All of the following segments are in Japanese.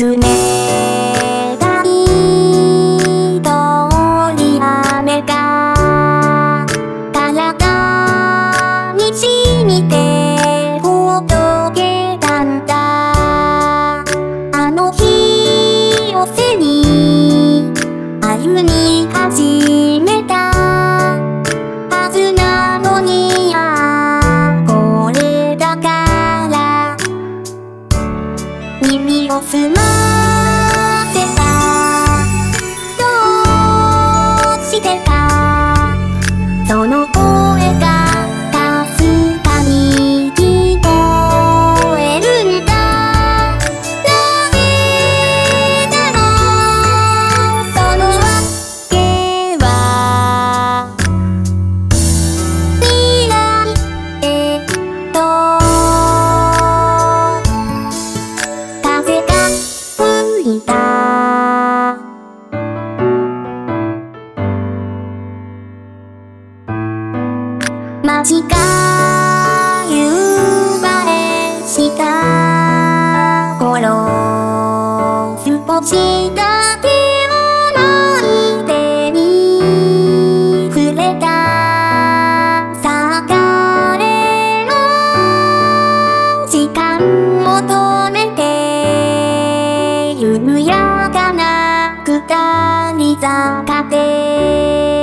冷たい通り雨が体に染みてほどけたんだあの日を背に歩み始耳を街が夕映えした頃少しだけ思い出に触れた逆れの時間求めて緩やかな下り坂で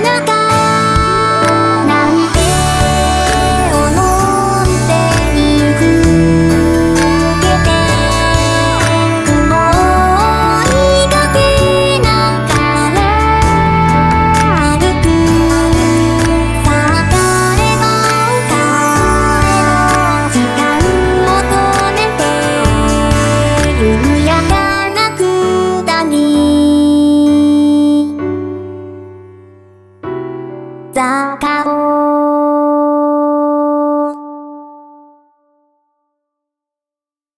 な Acabou.